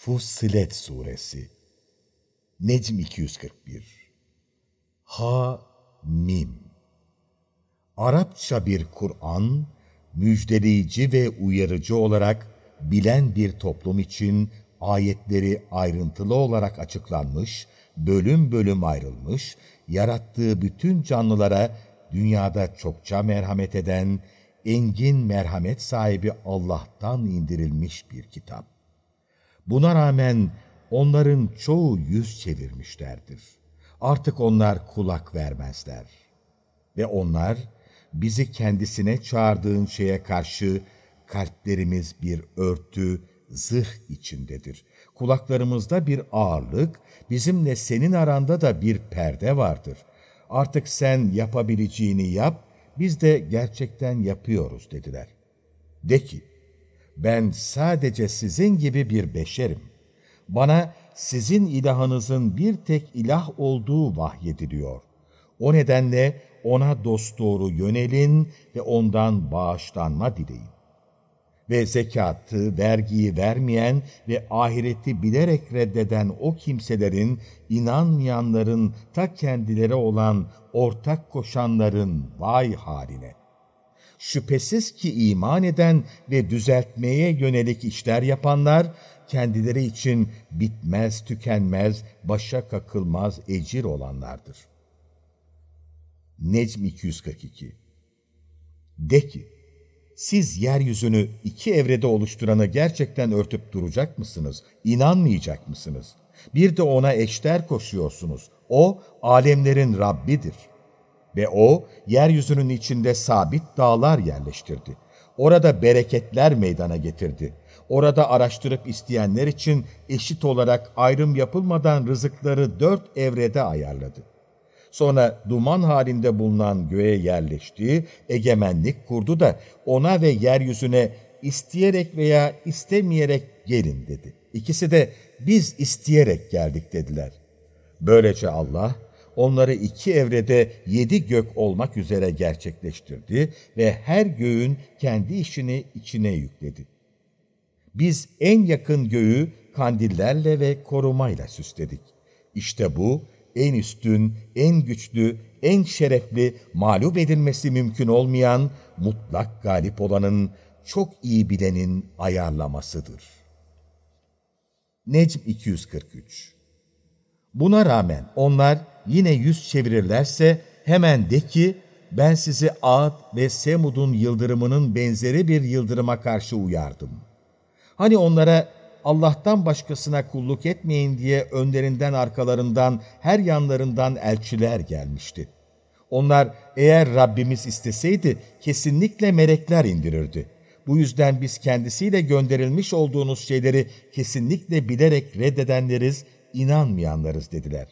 Fussilet Suresi. Necm 241 Ha Mim Arapça bir Kur'an, müjdeleyici ve uyarıcı olarak bilen bir toplum için ayetleri ayrıntılı olarak açıklanmış, bölüm bölüm ayrılmış, yarattığı bütün canlılara dünyada çokça merhamet eden, engin merhamet sahibi Allah'tan indirilmiş bir kitap. Buna rağmen onların çoğu yüz çevirmişlerdir. Artık onlar kulak vermezler. Ve onlar bizi kendisine çağırdığın şeye karşı kalplerimiz bir örtü, zırh içindedir. Kulaklarımızda bir ağırlık, bizimle senin aranda da bir perde vardır. Artık sen yapabileceğini yap, biz de gerçekten yapıyoruz dediler. De ki, ben sadece sizin gibi bir beşerim. Bana sizin ilahınızın bir tek ilah olduğu vahyediliyor. O nedenle ona dosdoğru yönelin ve ondan bağışlanma dileyin. Ve zekatı, vergiyi vermeyen ve ahireti bilerek reddeden o kimselerin, inanmayanların, ta kendileri olan ortak koşanların vay haline! Şüphesiz ki iman eden ve düzeltmeye yönelik işler yapanlar, kendileri için bitmez, tükenmez, başa kakılmaz ecir olanlardır. Necm 242 De ki, siz yeryüzünü iki evrede oluşturanı gerçekten örtüp duracak mısınız? İnanmayacak mısınız? Bir de ona eşler koşuyorsunuz. O, alemlerin Rabbidir. Ve o, yeryüzünün içinde sabit dağlar yerleştirdi. Orada bereketler meydana getirdi. Orada araştırıp isteyenler için eşit olarak ayrım yapılmadan rızıkları dört evrede ayarladı. Sonra duman halinde bulunan göğe yerleşti, egemenlik kurdu da ona ve yeryüzüne isteyerek veya istemeyerek gelin dedi. İkisi de biz isteyerek geldik dediler. Böylece Allah onları iki evrede yedi gök olmak üzere gerçekleştirdi ve her göğün kendi işini içine yükledi. Biz en yakın göğü kandillerle ve korumayla süsledik. İşte bu en üstün, en güçlü, en şerefli, mağlup edilmesi mümkün olmayan, mutlak galip olanın, çok iyi bilenin ayarlamasıdır. Necm 243 Buna rağmen onlar yine yüz çevirirlerse hemen de ki, ben sizi Ad ve Semud'un yıldırımının benzeri bir yıldırıma karşı uyardım. Hani onlara Allah'tan başkasına kulluk etmeyin diye önlerinden arkalarından her yanlarından elçiler gelmişti. Onlar eğer Rabbimiz isteseydi kesinlikle melekler indirirdi. Bu yüzden biz kendisiyle gönderilmiş olduğunuz şeyleri kesinlikle bilerek reddedenleriz, inanmayanlarız dediler.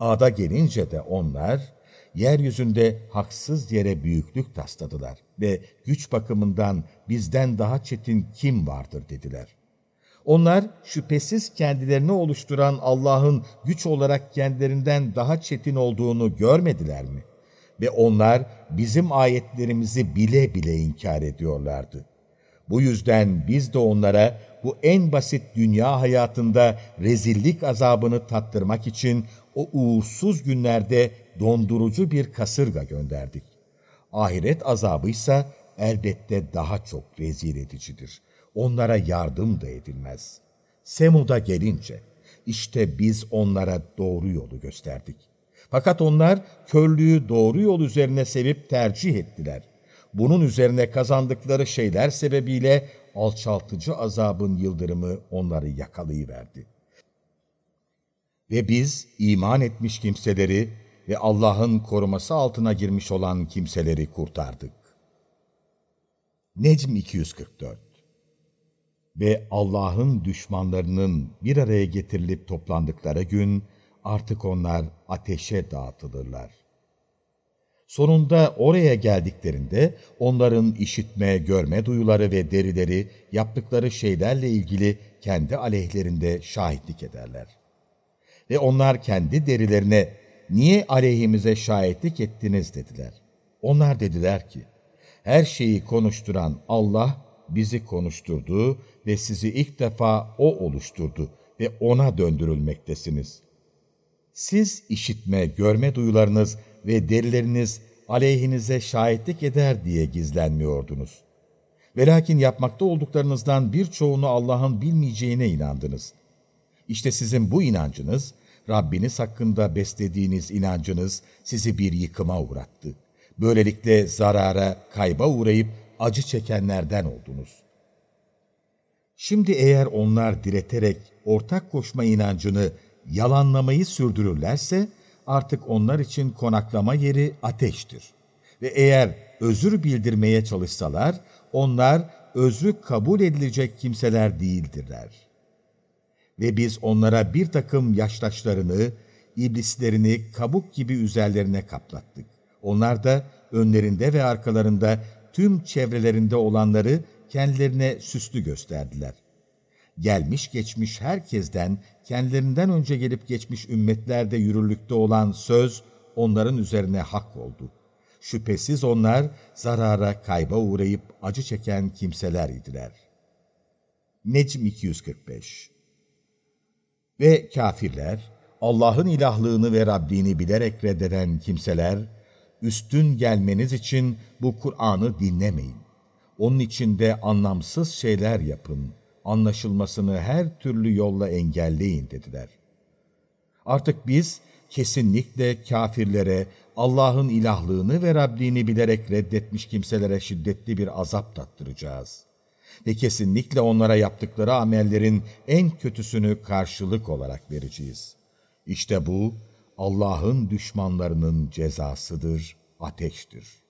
Ada gelince de onlar yeryüzünde haksız yere büyüklük tasladılar ve güç bakımından bizden daha çetin kim vardır dediler.'' Onlar şüphesiz kendilerini oluşturan Allah'ın güç olarak kendilerinden daha çetin olduğunu görmediler mi? Ve onlar bizim ayetlerimizi bile bile inkar ediyorlardı. Bu yüzden biz de onlara bu en basit dünya hayatında rezillik azabını tattırmak için o uğursuz günlerde dondurucu bir kasırga gönderdik. Ahiret azabı ise elbette daha çok rezil edicidir.'' onlara yardım da edilmez. Semud'a gelince, işte biz onlara doğru yolu gösterdik. Fakat onlar körlüğü doğru yol üzerine sevip tercih ettiler. Bunun üzerine kazandıkları şeyler sebebiyle alçaltıcı azabın yıldırımı onları yakalayıverdi. Ve biz iman etmiş kimseleri ve Allah'ın koruması altına girmiş olan kimseleri kurtardık. Necm 244 ve Allah'ın düşmanlarının bir araya getirilip toplandıkları gün artık onlar ateşe dağıtılırlar. Sonunda oraya geldiklerinde onların işitme, görme duyuları ve derileri yaptıkları şeylerle ilgili kendi aleyhlerinde şahitlik ederler. Ve onlar kendi derilerine niye aleyhimize şahitlik ettiniz dediler. Onlar dediler ki, her şeyi konuşturan Allah bizi konuşturdu ve sizi ilk defa O oluşturdu ve O'na döndürülmektesiniz. Siz işitme, görme duyularınız ve derileriniz aleyhinize şahitlik eder diye gizlenmiyordunuz. Ve lakin yapmakta olduklarınızdan birçoğunu Allah'ın bilmeyeceğine inandınız. İşte sizin bu inancınız, Rabbiniz hakkında beslediğiniz inancınız sizi bir yıkıma uğrattı. Böylelikle zarara, kayba uğrayıp acı çekenlerden oldunuz. Şimdi eğer onlar direterek ortak koşma inancını yalanlamayı sürdürürlerse, artık onlar için konaklama yeri ateştir. Ve eğer özür bildirmeye çalışsalar, onlar özrü kabul edilecek kimseler değildirler. Ve biz onlara bir takım yaştaşlarını, iblislerini kabuk gibi üzerlerine kaplattık. Onlar da önlerinde ve arkalarında tüm çevrelerinde olanları kendilerine süslü gösterdiler. Gelmiş geçmiş herkesten, kendilerinden önce gelip geçmiş ümmetlerde yürürlükte olan söz onların üzerine hak oldu. Şüphesiz onlar zarara, kayba uğrayıp acı çeken kimseler idiler. Necm 245 Ve kafirler, Allah'ın ilahlığını ve Rabbini bilerek reddeden kimseler, üstün gelmeniz için bu Kur'an'ı dinlemeyin. Onun içinde anlamsız şeyler yapın, anlaşılmasını her türlü yolla engelleyin dediler. Artık biz kesinlikle kafirlere, Allah'ın ilahlığını ve Rabbini bilerek reddetmiş kimselere şiddetli bir azap tattıracağız. Ve kesinlikle onlara yaptıkları amellerin en kötüsünü karşılık olarak vereceğiz. İşte bu, Allah'ın düşmanlarının cezasıdır, ateştir.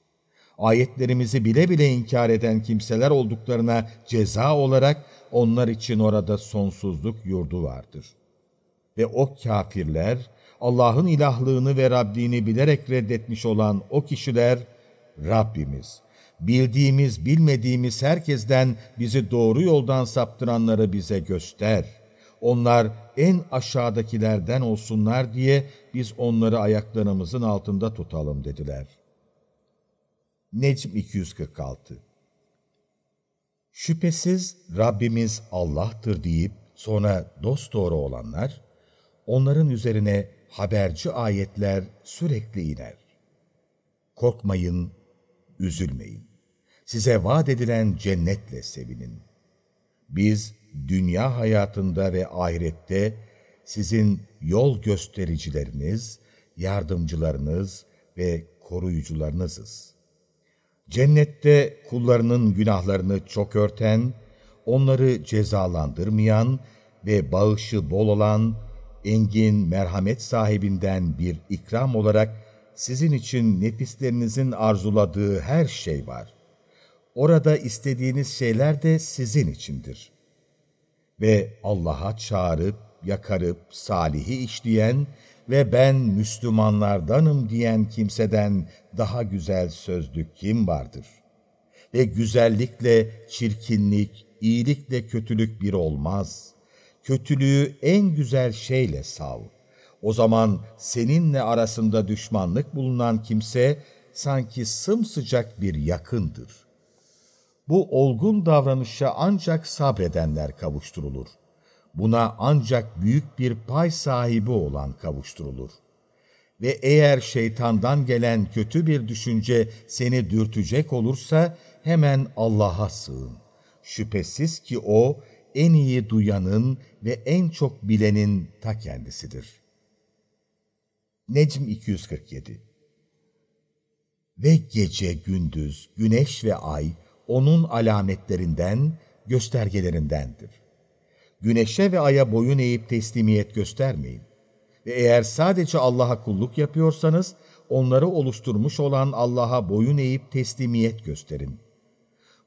Ayetlerimizi bile bile inkar eden kimseler olduklarına ceza olarak onlar için orada sonsuzluk yurdu vardır. Ve o kafirler, Allah'ın ilahlığını ve Rabbini bilerek reddetmiş olan o kişiler, Rabbimiz, bildiğimiz bilmediğimiz herkesten bizi doğru yoldan saptıranları bize göster.'' onlar en aşağıdakilerden olsunlar diye biz onları ayaklarımızın altında tutalım dediler. Necm 246 Şüphesiz Rabbimiz Allah'tır deyip sonra dosdoğru olanlar, onların üzerine haberci ayetler sürekli iner. Korkmayın, üzülmeyin. Size vaat edilen cennetle sevinin. Biz dünya hayatında ve ahirette sizin yol göstericileriniz, yardımcılarınız ve koruyucularınızız. Cennette kullarının günahlarını çok örten, onları cezalandırmayan ve bağışı bol olan, engin merhamet sahibinden bir ikram olarak sizin için nefislerinizin arzuladığı her şey var. Orada istediğiniz şeyler de sizin içindir ve Allah'a çağırıp, yakarıp, salihi işleyen ve ben Müslümanlardanım diyen kimseden daha güzel sözlük kim vardır? Ve güzellikle çirkinlik, iyilikle kötülük bir olmaz. Kötülüğü en güzel şeyle sav. O zaman seninle arasında düşmanlık bulunan kimse sanki sımsıcak bir yakındır. Bu olgun davranışa ancak sabredenler kavuşturulur. Buna ancak büyük bir pay sahibi olan kavuşturulur. Ve eğer şeytandan gelen kötü bir düşünce seni dürtecek olursa hemen Allah'a sığın. Şüphesiz ki O en iyi duyanın ve en çok bilenin ta kendisidir. Necm 247 Ve gece gündüz, güneş ve ay, onun alametlerinden, göstergelerindendir. Güneşe ve aya boyun eğip teslimiyet göstermeyin. Ve eğer sadece Allah'a kulluk yapıyorsanız, onları oluşturmuş olan Allah'a boyun eğip teslimiyet gösterin.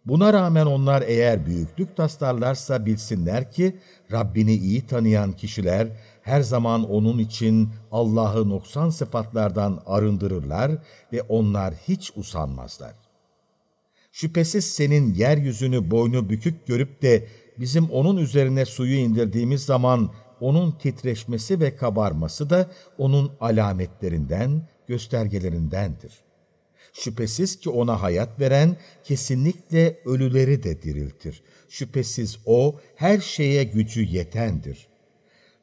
Buna rağmen onlar eğer büyüklük taslarlarsa bilsinler ki, Rabbini iyi tanıyan kişiler her zaman onun için Allah'ı noksan sıfatlardan arındırırlar ve onlar hiç usanmazlar. Şüphesiz senin yeryüzünü boynu bükük görüp de bizim onun üzerine suyu indirdiğimiz zaman onun titreşmesi ve kabarması da onun alametlerinden, göstergelerindendir. Şüphesiz ki ona hayat veren kesinlikle ölüleri de diriltir. Şüphesiz o her şeye gücü yetendir.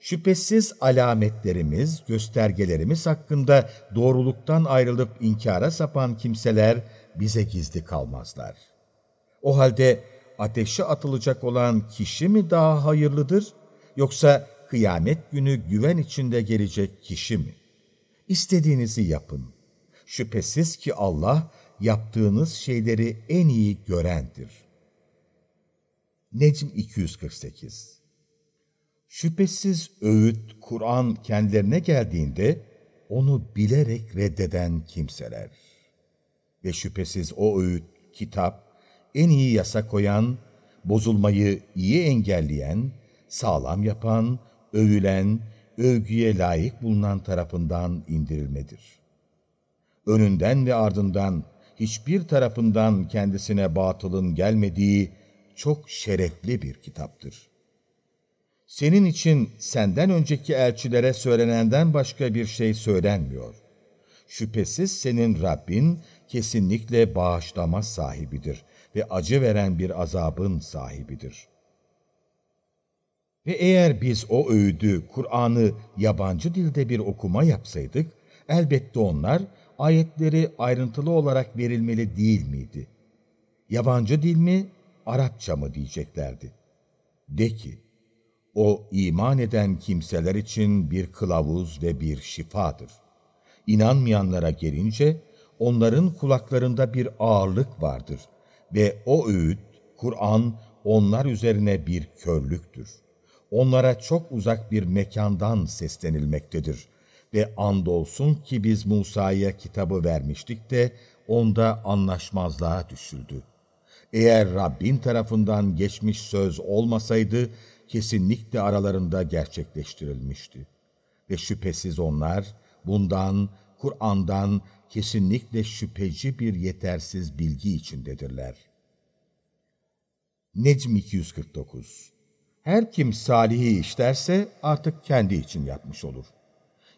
Şüphesiz alametlerimiz, göstergelerimiz hakkında doğruluktan ayrılıp inkara sapan kimseler bize gizli kalmazlar. O halde ateşe atılacak olan kişi mi daha hayırlıdır, yoksa kıyamet günü güven içinde gelecek kişi mi? İstediğinizi yapın. Şüphesiz ki Allah yaptığınız şeyleri en iyi görendir. Necm 248 Şüphesiz öğüt, Kur'an kendilerine geldiğinde onu bilerek reddeden kimseler. Ve şüphesiz o öğüt, kitap, en iyi yasa koyan, bozulmayı iyi engelleyen, sağlam yapan, övülen, övgüye layık bulunan tarafından indirilmedir. Önünden ve ardından hiçbir tarafından kendisine batılın gelmediği çok şerefli bir kitaptır. Senin için senden önceki elçilere söylenenden başka bir şey söylenmiyor. Şüphesiz senin Rabbin kesinlikle bağışlama sahibidir ve acı veren bir azabın sahibidir. Ve eğer biz o öğüdü, Kur'an'ı yabancı dilde bir okuma yapsaydık, elbette onlar ayetleri ayrıntılı olarak verilmeli değil miydi? Yabancı dil mi, Arapça mı diyeceklerdi. De ki, o iman eden kimseler için bir kılavuz ve bir şifadır. İnanmayanlara gelince, onların kulaklarında bir ağırlık vardır ve o öğüt, Kur'an, onlar üzerine bir körlüktür. Onlara çok uzak bir mekandan seslenilmektedir. Ve andolsun ki biz Musa'ya kitabı vermiştik de onda anlaşmazlığa düşüldü. Eğer Rabbin tarafından geçmiş söz olmasaydı, kesinlikle aralarında gerçekleştirilmişti. Ve şüphesiz onlar bundan, Kur'an'dan kesinlikle şüpheci bir yetersiz bilgi içindedirler. Necm 249 Her kim salihi işlerse artık kendi için yapmış olur.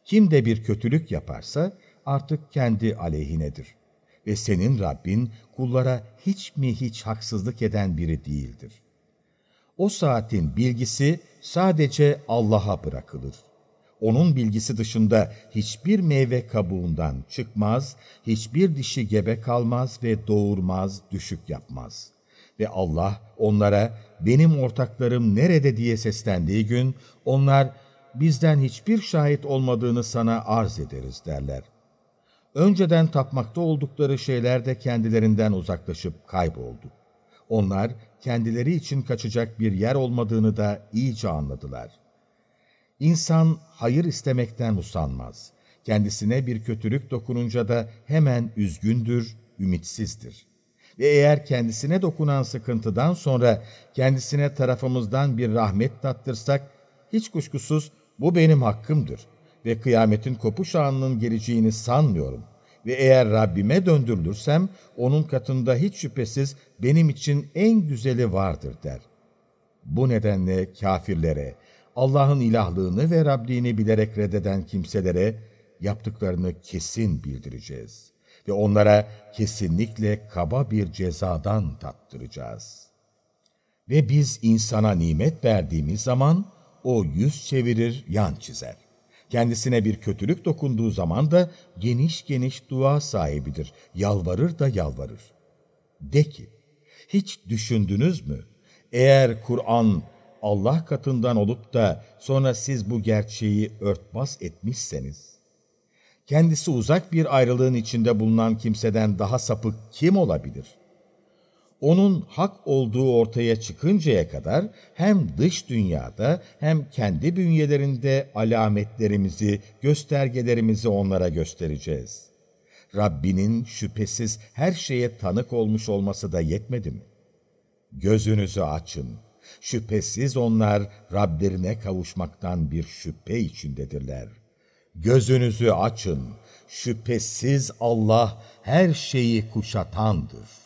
Kim de bir kötülük yaparsa artık kendi aleyhinedir. Ve senin Rabbin kullara hiç mi hiç haksızlık eden biri değildir. O saatin bilgisi sadece Allah'a bırakılır. Onun bilgisi dışında hiçbir meyve kabuğundan çıkmaz, hiçbir dişi gebe kalmaz ve doğurmaz, düşük yapmaz. Ve Allah onlara benim ortaklarım nerede diye seslendiği gün onlar bizden hiçbir şahit olmadığını sana arz ederiz derler. Önceden tapmakta oldukları şeyler de kendilerinden uzaklaşıp kayboldu. Onlar kendileri için kaçacak bir yer olmadığını da iyice anladılar. İnsan hayır istemekten usanmaz. Kendisine bir kötülük dokununca da hemen üzgündür, ümitsizdir. Ve eğer kendisine dokunan sıkıntıdan sonra kendisine tarafımızdan bir rahmet tattırsak, hiç kuşkusuz bu benim hakkımdır ve kıyametin kopuş anının geleceğini sanmıyorum. Ve eğer Rabbime döndürülürsem, onun katında hiç şüphesiz benim için en güzeli vardır der. Bu nedenle kafirlere, Allah'ın ilahlığını ve Rabbini bilerek reddeden kimselere yaptıklarını kesin bildireceğiz. Ve onlara kesinlikle kaba bir cezadan tattıracağız. Ve biz insana nimet verdiğimiz zaman o yüz çevirir, yan çizer. Kendisine bir kötülük dokunduğu zaman da geniş geniş dua sahibidir. Yalvarır da yalvarır. De ki, hiç düşündünüz mü? Eğer Kur'an Allah katından olup da sonra siz bu gerçeği örtbas etmişseniz, kendisi uzak bir ayrılığın içinde bulunan kimseden daha sapık kim olabilir? Onun hak olduğu ortaya çıkıncaya kadar hem dış dünyada hem kendi bünyelerinde alametlerimizi, göstergelerimizi onlara göstereceğiz. Rabbinin şüphesiz her şeye tanık olmuş olması da yetmedi mi? Gözünüzü açın. Şüphesiz onlar Rablerine kavuşmaktan bir şüphe içindedirler. Gözünüzü açın. Şüphesiz Allah her şeyi kuşatandır.